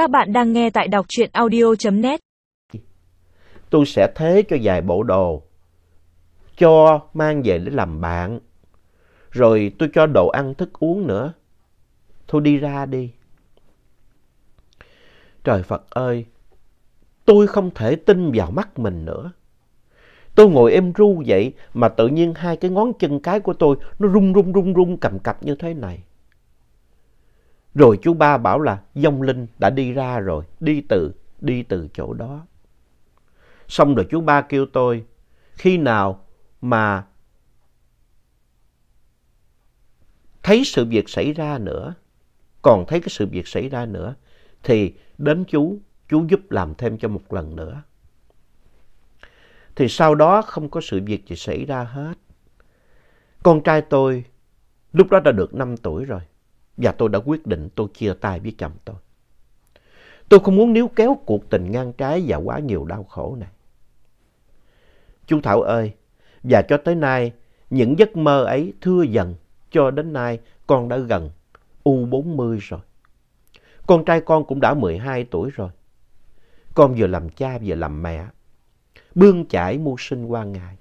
Các bạn đang nghe tại đọc truyện audio.net. Tôi sẽ thế cho vài bộ đồ, cho mang về để làm bạn. Rồi tôi cho đồ ăn thức uống nữa. Thôi đi ra đi. Trời Phật ơi, tôi không thể tin vào mắt mình nữa. Tôi ngồi êm ru vậy mà tự nhiên hai cái ngón chân cái của tôi nó rung rung rung rung cầm cập như thế này. Rồi chú ba bảo là dông linh đã đi ra rồi, đi từ, đi từ chỗ đó. Xong rồi chú ba kêu tôi, khi nào mà thấy sự việc xảy ra nữa, còn thấy cái sự việc xảy ra nữa, thì đến chú, chú giúp làm thêm cho một lần nữa. Thì sau đó không có sự việc gì xảy ra hết. Con trai tôi lúc đó đã được 5 tuổi rồi. Và tôi đã quyết định tôi chia tay với chồng tôi. Tôi không muốn níu kéo cuộc tình ngang trái và quá nhiều đau khổ này. Chú Thảo ơi, và cho tới nay, những giấc mơ ấy thưa dần. Cho đến nay, con đã gần U40 rồi. Con trai con cũng đã 12 tuổi rồi. Con vừa làm cha vừa làm mẹ. Bươn chải mưu sinh qua ngày.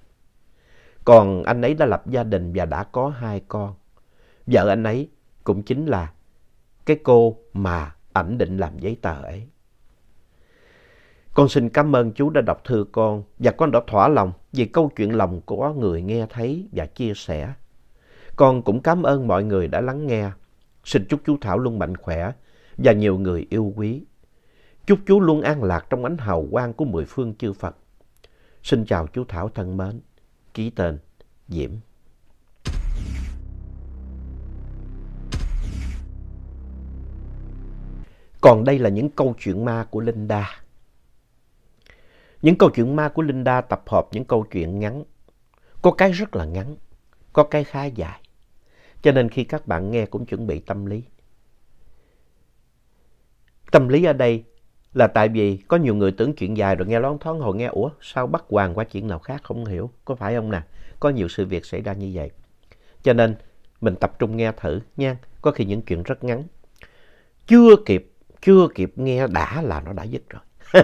Còn anh ấy đã lập gia đình và đã có hai con. Vợ anh ấy cũng chính là cái cô mà ảnh định làm giấy tờ ấy. Con xin cảm ơn chú đã đọc thư con và con đã thỏa lòng vì câu chuyện lòng của người nghe thấy và chia sẻ. Con cũng cảm ơn mọi người đã lắng nghe. Xin chúc chú Thảo luôn mạnh khỏe và nhiều người yêu quý. Chúc chú luôn an lạc trong ánh hào quang của mười phương chư Phật. Xin chào chú Thảo thân mến. Ký tên Diễm. Còn đây là những câu chuyện ma của Linda. Những câu chuyện ma của Linda tập hợp những câu chuyện ngắn. Có cái rất là ngắn, có cái khá dài. Cho nên khi các bạn nghe cũng chuẩn bị tâm lý. Tâm lý ở đây là tại vì có nhiều người tưởng chuyện dài rồi nghe lón thoáng hồi nghe ủa sao bắt hoàng qua chuyện nào khác không hiểu có phải không nè có nhiều sự việc xảy ra như vậy cho nên mình tập trung nghe thử nha có khi những chuyện rất ngắn chưa kịp chưa kịp nghe đã là nó đã dứt rồi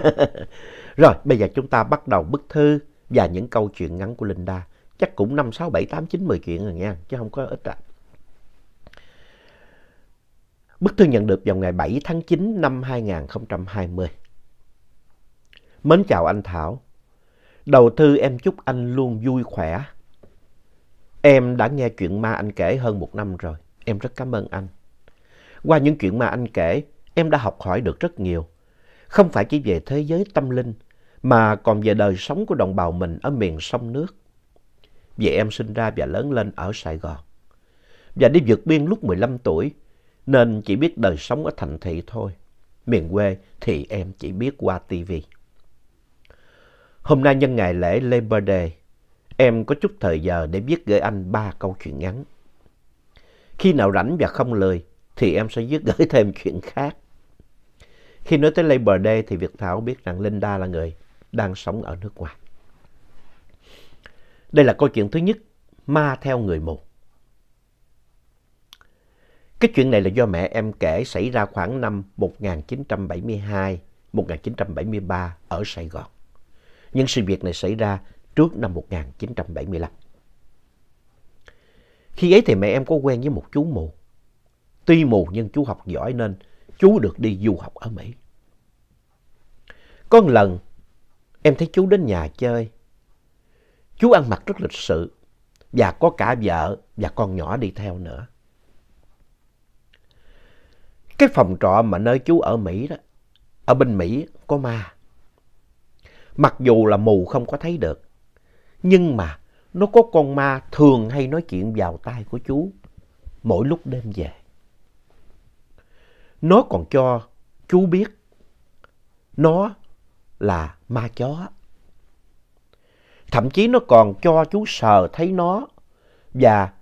rồi bây giờ chúng ta bắt đầu bức thư và những câu chuyện ngắn của Linda chắc cũng năm sáu bảy tám chín mười chuyện rồi nha chứ không có ít ạ Bức thư nhận được vào ngày 7 tháng 9 năm 2020. Mến chào anh Thảo. Đầu thư em chúc anh luôn vui khỏe. Em đã nghe chuyện ma anh kể hơn một năm rồi. Em rất cảm ơn anh. Qua những chuyện ma anh kể, em đã học hỏi được rất nhiều. Không phải chỉ về thế giới tâm linh, mà còn về đời sống của đồng bào mình ở miền sông nước. Vì em sinh ra và lớn lên ở Sài Gòn. Và đi vượt biên lúc 15 tuổi, nên chỉ biết đời sống ở thành thị thôi. Miền quê thì em chỉ biết qua tivi. Hôm nay nhân ngày lễ Labor Day, em có chút thời giờ để viết gửi anh ba câu chuyện ngắn. Khi nào rảnh và không lười thì em sẽ viết gửi thêm chuyện khác. Khi nói tới Labor Day thì Việt Thảo biết rằng Linda là người đang sống ở nước ngoài. Đây là câu chuyện thứ nhất, ma theo người mù. Cái chuyện này là do mẹ em kể xảy ra khoảng năm 1972, 1973 ở Sài Gòn. Nhưng sự việc này xảy ra trước năm 1975. Khi ấy thì mẹ em có quen với một chú mù. Tuy mù nhưng chú học giỏi nên chú được đi du học ở Mỹ. Có một lần em thấy chú đến nhà chơi. Chú ăn mặc rất lịch sự và có cả vợ và con nhỏ đi theo nữa. Cái phòng trọ mà nơi chú ở Mỹ đó, ở bên Mỹ có ma. Mặc dù là mù không có thấy được, nhưng mà nó có con ma thường hay nói chuyện vào tai của chú mỗi lúc đêm về. Nó còn cho chú biết nó là ma chó. Thậm chí nó còn cho chú sờ thấy nó và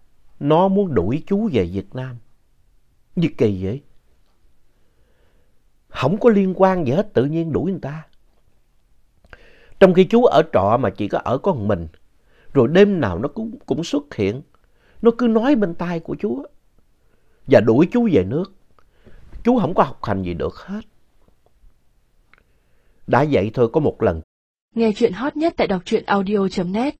nó muốn đuổi chú về Việt Nam. Như kỳ vậy. Không có liên quan gì hết, tự nhiên đuổi người ta. Trong khi chú ở trọ mà chỉ có ở có một mình, rồi đêm nào nó cũng, cũng xuất hiện. Nó cứ nói bên tai của chú và đuổi chú về nước chú không có học hành gì được hết. Đã vậy thôi, có một lần. Nghe chuyện hot nhất tại đọc audio.net